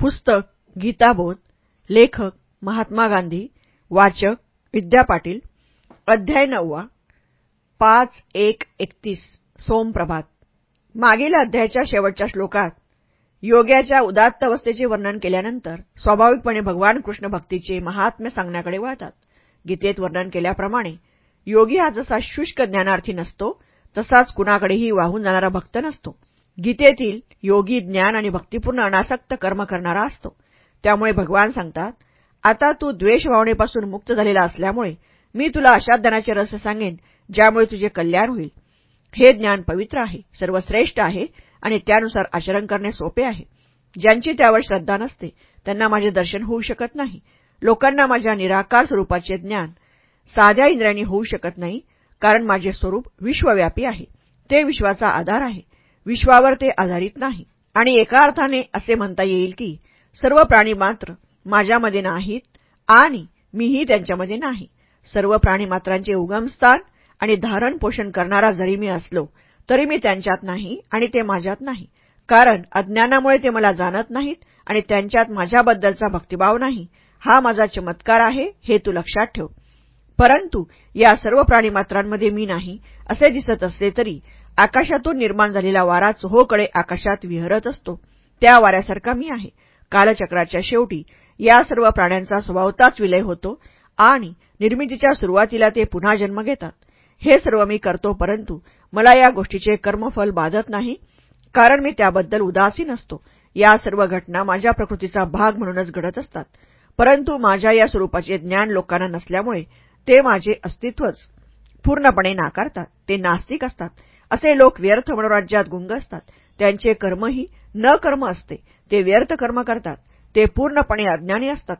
पुस्तक गीताबोध लेखक महात्मा गांधी वाचक विद्या पाटील अध्याय नववा पाच एक एकतीस सोमप्रभात. मागील अध्यायाच्या शेवटच्या श्लोकात योग्याच्या उदात्त अवस्थेचे वर्णन केल्यानंतर स्वाभाविकपणे भगवान कृष्ण भक्तीचे महात्म्य सांगण्याकडे वळतात. गीतेत वर्णन केल्याप्रमाणे योगी हा जसा शुष्क ज्ञानार्थी नसतो तसाच कुणाकडेही वाहून जाणारा भक्त नसतो. गीतेतील योगी ज्ञान आणि भक्तिपूर्ण अनासक्त कर्म करणारा असतो. त्यामुळे भगवान सांगतात आता तू द्वेष भावनेपासून मुक्त झालेला असल्यामुळे मी तुला अशा ज्ञानाचे रस सांगेन ज्यामुळे तुझे कल्याण होईल. हे ज्ञान पवित्र आहे सर्वश्रेष्ठ आहे आणि त्यानुसार आचरण करणे सोपे आहे. ज्यांची त्यावर श्रद्धा नसते त्यांना माझे दर्शन होऊ शकत नाही. लोकांना माझ्या निराकार स्वरूपाचे ज्ञान साध्या इंद्रियांनी होऊ शकत नाही कारण माझे स्वरूप विश्वव्यापी आहे. ते विश्वाचा आधार आहे. विश्वावर ते आधारित नाही. आणि एका अर्थाने असे म्हणता येईल की सर्व प्राणी मात्र माझ्यामध्ये नाहीत आणि मीही त्यांच्यामध्ये नाही. सर्व प्राणीमात्रांचे उगमस्थान आणि धारण पोषण करणारा जरी मी असलो तरी मी त्यांच्यात नाही आणि ते माझ्यात नाही. कारण अज्ञानामुळे ते मला जाणत नाहीत आणि त्यांच्यात माझ्याबद्दलचा भक्तिभाव नाही. हा माझा चमत्कार आहे हे तू लक्षात ठेव. परंतु या सर्व प्राणीमात्रांमध्ये मी नाही असे दिसत असले तरी आकाशातून निर्माण झालेला वारा चोहोकडे आकाशात विहरत असतो. त्या वाऱ्यासारखा मी आहे. कालचक्राच्या शेवटी या सर्व प्राण्यांचा स्वभावताच विलय होतो आणि निर्मितीच्या सुरुवातीला ते पुन्हा जन्म घेतात. हे सर्व मी करतो परंतु मला या गोष्टीचे कर्मफल बाधत नाही कारण मी त्याबद्दल उदासीन असतो. या सर्व घटना माझ्या प्रकृतीचा भाग म्हणूनच घडत असतात. परंतु माझ्या या स्वरूपाचे ज्ञान लोकांना नसल्यामुळे ते माझे अस्तित्वच. पूर्णपणे नाकारतात. ते नास्तिक असतात. असे लोक व्यर्थ मनोराज्यात गुंग असतात. त्यांचे कर्मही न कर्म असते. ते व्यर्थ कर्म करतात. ते पूर्णपणे अज्ञानी असतात.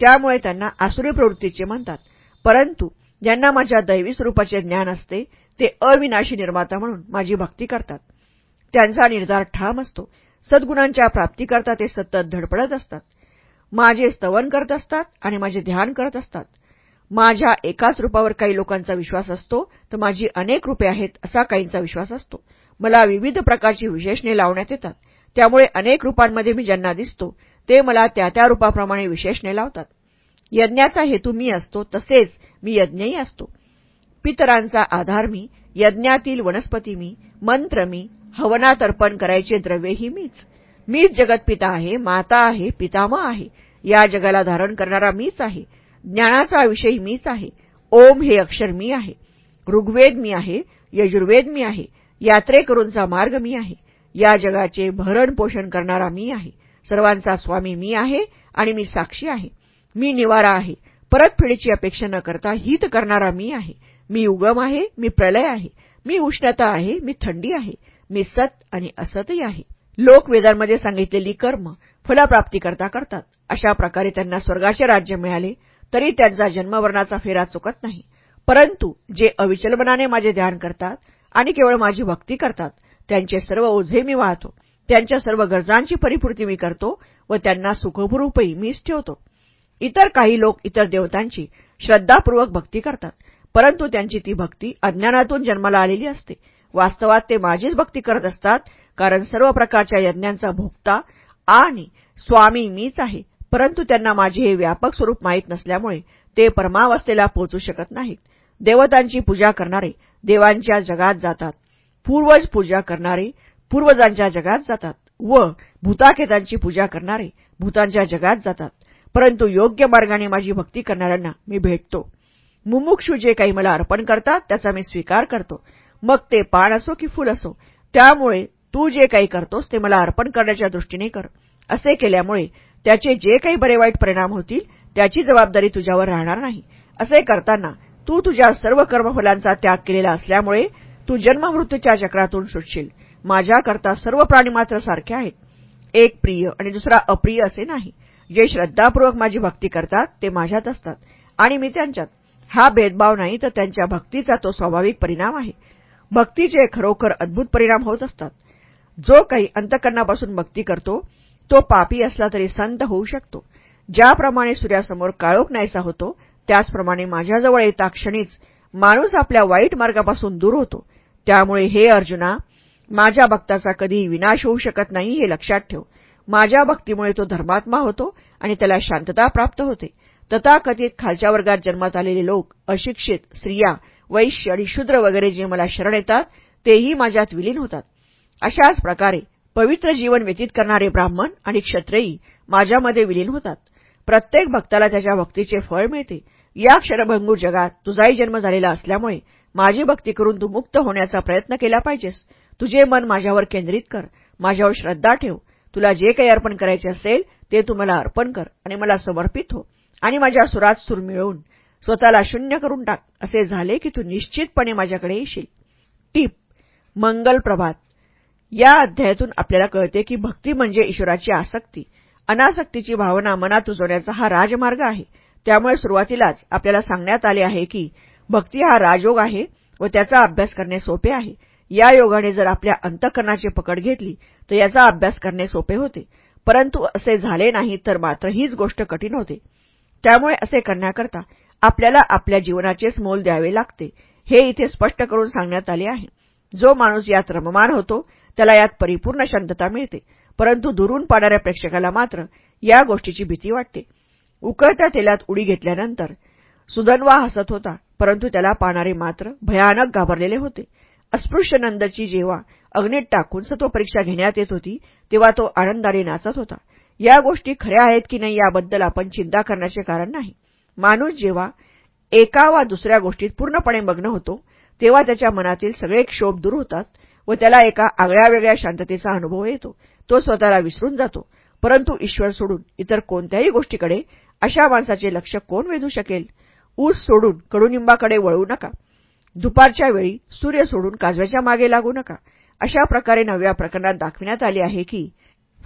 त्यामुळे त्यांना आसुरी प्रवृत्तीचे म्हणतात. परंतु ज्यांना माझ्या दैवी स्वरूपाचे ज्ञान असते ते अविनाशी निर्माता म्हणून माझी भक्ती करतात. त्यांचा निर्धार ठाम असतो. सद्गुणांच्या प्राप्तीकरता ते सतत धडपडत असतात. माझे स्तवन करत असतात आणि माझे ध्यान करत असतात. माझ्या एकाच रूपावर काही लोकांचा विश्वास असतो तर माझी अनेक रूपे आहेत असा काहींचा विश्वास असतो. मला विविध प्रकारची विशेषणे लावण्यात येतात. त्यामुळे अनेक रूपांमध्ये मी ज्यांना दिसतो ते मला त्या त्या रूपाप्रमाणे विशेषणे लावतात. यज्ञाचा हेतू मी असतो तसेच मी यज्ञही असतो. पितरांचा आधार मी यज्ञातील वनस्पती मी मंत्र मी हवनात अर्पण करायचे द्रव्यही मीच. मीच जगतपिता आहे माता आहे पितामह आहे. या जगाला धारण करणारा मीच आहे. ज्ञानाचा विषय मीच आहे. ओम हे अक्षर मी आहे. ऋग्वेद मी आहे. यजुर्वेद मी आहे. यात्रेकरूंचा मार्ग मी आहे. या जगाचे भरण पोषण करणारा मी आहे. सर्वांचा स्वामी मी आहे आणि मी साक्षी आहे. मी निवारा आहे. परतफेडीची अपेक्षा न करता हित करणारा मी आहे. मी उगम आहे. मी प्रलय आहे. मी उष्णता आहे. मी थंडी आहे. मी सत आणि असतही आहे. लोक वेदांमध्ये सांगितलेली कर्म फलप्राप्तीकरता करतात. अशा प्रकारे त्यांना स्वर्गाचे राज्य मिळाले. तरी त्यांचा जन्मवर्णाचा फेरा चुकत नाही. परंतु जे अविचलपणाने माझे ध्यान करतात आणि केवळ माझी भक्ती करतात त्यांचे सर्व ओझे मी वाहतो. त्यांच्या सर्व गरजांची परिपूर्ती मी करतो व त्यांना सुखभरूपही मीच ठेवतो. इतर काही लोक इतर देवतांची श्रद्धापूर्वक भक्ती करतात परंतु त्यांची ती भक्ती अज्ञानातून जन्माला आलेली असते. वास्तवात ते माझीच भक्ती करत असतात कारण सर्व प्रकारच्या यज्ञांचा भोगता आणि स्वामी मीच आहे. परंतु त्यांना माझे हे व्यापक स्वरूप माहीत नसल्यामुळे ते परमावस्थेला पोहोचू शकत नाहीत. देवतांची पूजा करणारे देवांच्या जगात जातात. पूर्वज पूजा करणारे पूर्वजांच्या जगात जातात व भूताखेतांची पूजा करणारे भूतांच्या जगात जातात. परंतु योग्य मार्गाने माझी भक्ती करणाऱ्यांना मी भेटतो. मुमुक्षू जे काही मला अर्पण करतात त्याचा मी स्वीकार करतो. मग ते पान असो की फुल असो त्यामुळे तू जे काही करतोस ते मला अर्पण करण्याच्या दृष्टीने कर. असे केल्यामुळे त्याचे जे काही बरे वाईट परिणाम होतील त्याची जबाबदारी तुझ्यावर राहणार नाही. असे करताना तू तुझ्या सर्व कर्मफलांचा त्याग केलेला असल्यामुळे तू जन्ममृत्यूच्या चक्रातून सुटशील. माझ्याकरता सर्व प्राणी मात्र सारखे आहेत. एक प्रिय आणि दुसरा अप्रिय असे नाही. जे श्रद्धापूर्वक माझी भक्ती करतात ते माझ्यात असतात आणि मी त्यांच्यात. हा भेदभाव नाही तर त्यांच्या भक्तीचा तो स्वाभाविक परिणाम आहे. भक्तीचे खरोखर अद्भुत परिणाम होत असतात. जो काही अंतकरणापासून भक्ती करतो तो पापी असला तरी संत होऊ शकतो. ज्याप्रमाणे सूर्यासमोर काळोख नाहीसा होतो त्याचप्रमाणे माझ्याजवळ येता क्षणीच माणूस आपल्या वाईट मार्गापासून दूर होतो. त्यामुळे हे अर्जुना माझ्या भक्ताचा कधीही विनाश होऊ शकत नाही हे लक्षात ठेव. माझ्या भक्तीमुळे तो धर्मात्मा होतो आणि त्याला शांतता प्राप्त होते. तथाकथित खालच्या वर्गात जन्मात आलेले लोक अशिक्षित स्त्रिया वैश्य आणि शूद्र वगैरे जे मला शरण येतात तेही माझ्यात विलीन होतात. अशाच प्रकारे पवित्र जीवन व्यतीत करणारे ब्राह्मण आणि क्षत्रियी माझ्यामध्ये विलीन होतात. प्रत्येक भक्ताला त्याच्या भक्तीचे फळ मिळते. या क्षरभंगूर जगात तुझाही जन्म झालेला असल्यामुळे माझी भक्ती करून तू मुक्त होण्याचा प्रयत्न केला पाहिजेस. तुझे मन माझ्यावर केंद्रित कर. माझ्यावर श्रद्धा ठेव. तुला जे काही अर्पण करायचे असेल ते तू मला अर्पण कर आणि मला समर्पित हो आणि माझ्या सुरात सूर मिळवून स्वतःला शून्य करून टाक. असे झाले की तू निश्चितपणे माझ्याकडे येशील. टीप. मंगल प्रभात. या अध्यायातून आपल्याला कळते की भक्ती म्हणजे ईश्वराची आसक्ती. अनासक्तीची भावना मनात उजवण्याचा हा राजमार्ग आहे. त्यामुळे सुरुवातीलाच आपल्याला सांगण्यात आले आहे की भक्ती हा राजयोग आहे व त्याचा अभ्यास करणे सोपे आहे. या योगाने जर आपल्या अंतकरणाची पकड घेतली तर याचा अभ्यास करणे सोपे होते. परंतु असे झाले नाही तर मात्र हीच गोष्ट कठीण होते. त्यामुळे असे करण्याकरता आपल्याला आपल्या जीवनाचेच मोल द्यावे लागते. हे इथे स्पष्ट करून सांगण्यात आले आहे. जो माणूस यात रममान होतो त्याला यात परिपूर्ण शांतता मिळते. परंतु दुरून पाडणाऱ्या प्रेक्षकाला मात्र या गोष्टीची भीती वाटते. उकळत्या तेलात उडी घेतल्यानंतर सुदनवा हसत होता परंतु त्याला पाहणारे मात्र भयानक घाबरलेले होते. अस्पृश्य नंदची जेव्हा अग्नीत टाकून सत्वपरीक्षा घेण्यात येत होती तेव्हा तो आनंदाने नाचत होता. या गोष्टी खऱ्या आहेत की नाही याबद्दल आपण चिंता करण्याचे कारण नाही. माणूस जेव्हा एका वा दुसऱ्या गोष्टीत पूर्णपणे मग्न होतो तेव्हा त्याच्या मनातील सगळे क्षोभ दूर होतात. व त्याला एका आगळ्यावेगळ्या शांततेचा अनुभव येतो. तो स्वतःला विसरून जातो. परंतु ईश्वर सोडून इतर कोणत्याही गोष्टीकडे अशा माणसाचे लक्ष कोण वेधू शकेल? ऊस सोडून कडुनिंबाकडे वळू नका. दुपारच्या वेळी सूर्य सोडून काजव्याच्या मागे लागू नका. अशा प्रकारे नव्या प्रकरणात दाखविण्यात आले आहे की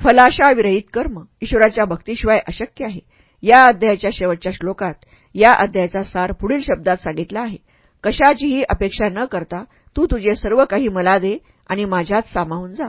फलाशाविरहित कर्म ईश्वराच्या भक्तीशिवाय अशक्य आहे. या अध्यायाच्या शेवटच्या श्लोकात या अध्यायाचा सार पुढील शब्दात सांगितला आहे. कशाचीही अपेक्षा न करता तू तुझे सर्व काही मला दे आणि माझ्यात सामावून जा.